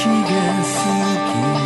機嫌好き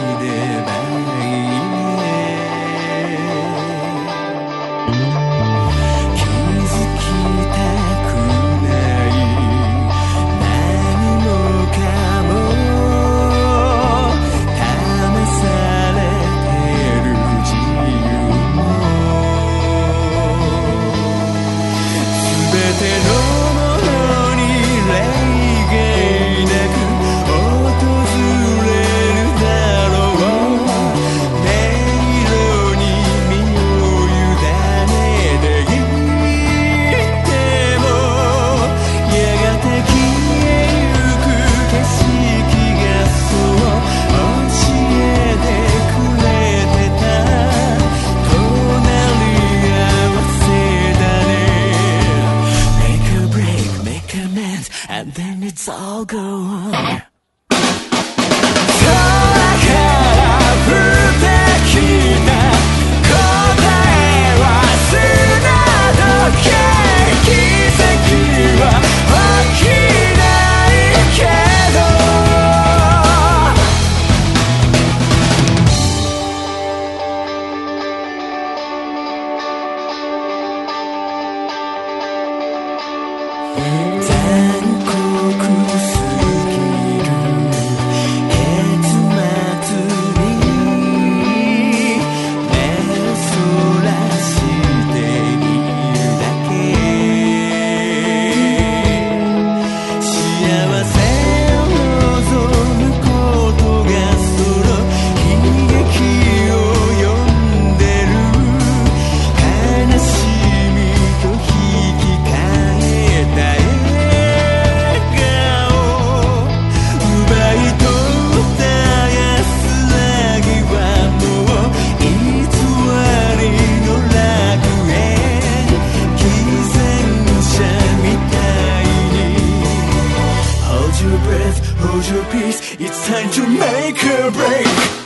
all go on. Hold your peace, it's time to make a break.